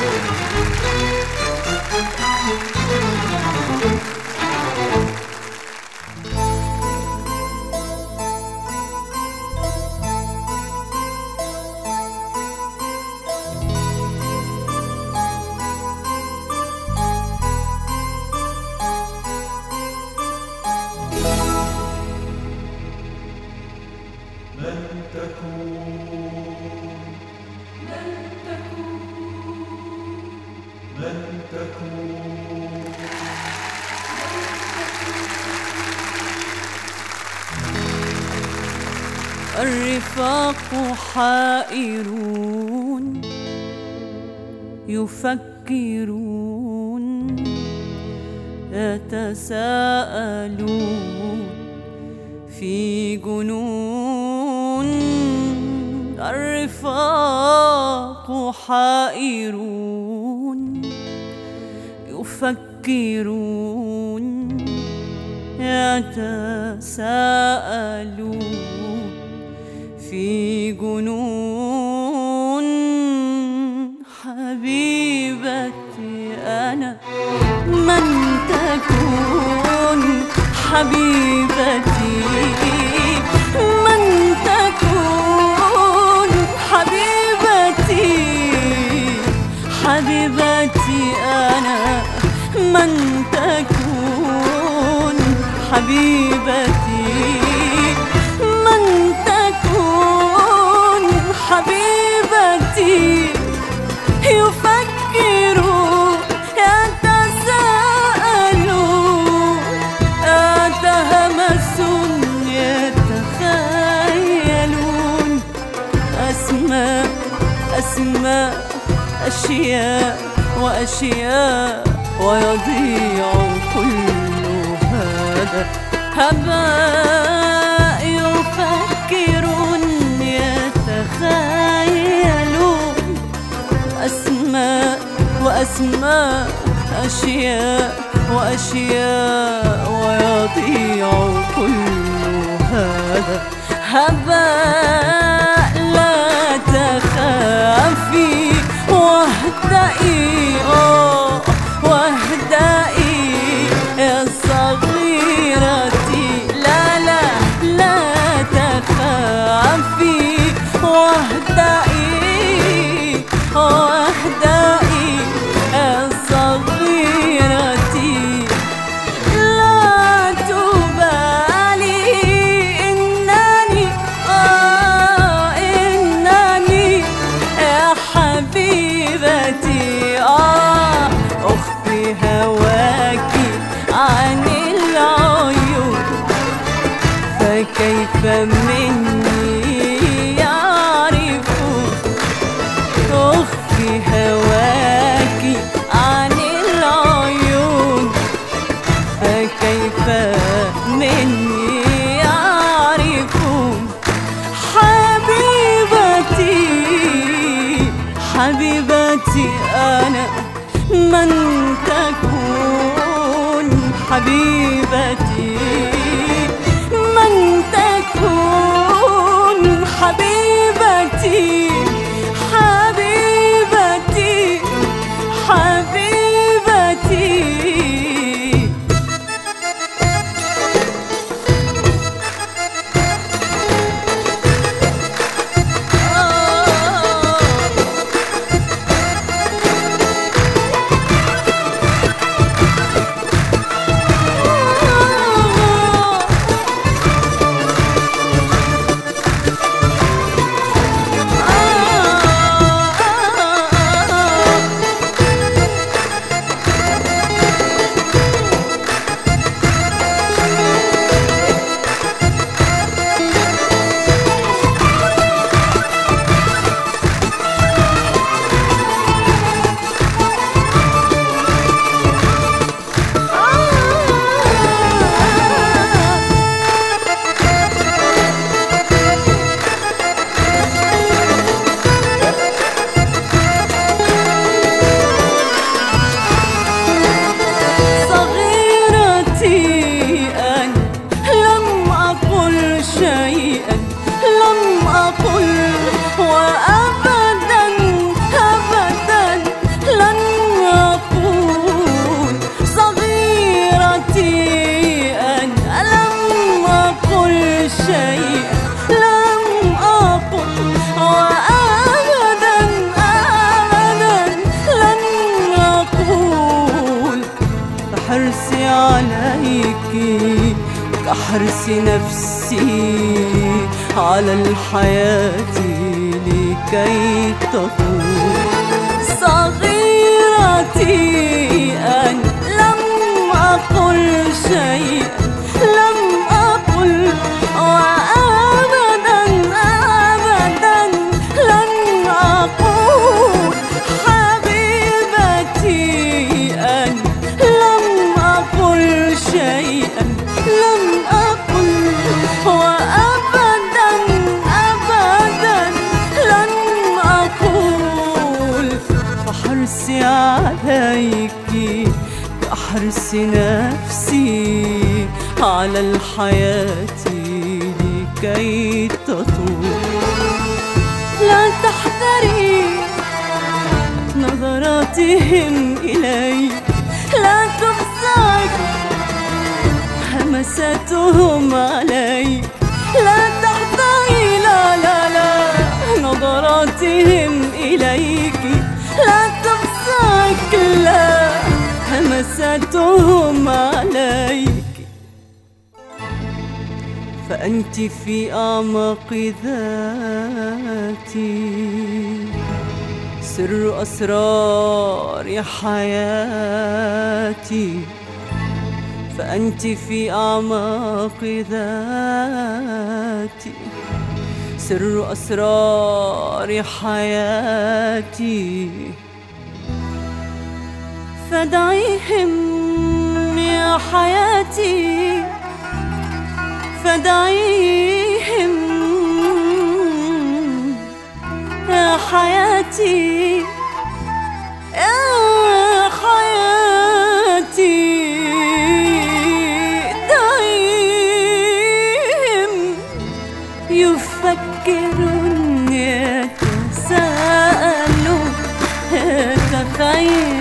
من الرفاق حائرون يفكرون يتساءلون في جنون الرفاق حائرون يفكرون يتساءلون في جنون حبيبتي أنا من تكون حبيبتي؟ من تكون حبيبتي؟ حبيبتي أنا من تكون حبيبتي؟ يفكر يتساءل يتهمس يتخيلون أسماء أسماء أشياء وأشياء ويضيع كل هذا هباء يفكرون يتخيلون أسماء وأسماء أشياء وأشياء ويضيع كل هذا. هباء لا تخافي واهدئي مني يعرفون أخفي هواكي عن العيون فكيف مني يعرفون حبيبتي حبيبتي أنا من تكون حبيبتي شيئا لم أقل وأبدا أبدا لن أقول صغيرتي أن لم أقل شيئا لم أقل وأبدا أبدا لن أقول فحرصي عليك كحرص نفسي. على الحياة لكي تطول صغيرتي أن لم أقل شيئا. كحرص نفسي على الحياة لكي تطول. لا تحتري نظراتهم إليك لا تفزعك همساتهم عليك لا تحتوي لا لا لا نظراتهم إليك. لا تفزعك لا همساتهم عليك. فأنت في أعماق ذاتي. سر أسرار حياتي. فأنت في أعماق ذاتي. سر أسرار حياتي. فدعيهم يا حياتي. فدعيهم يا حياتي. يا حياتي. دعيهم يفكرون يتساءلوا يتخيلوا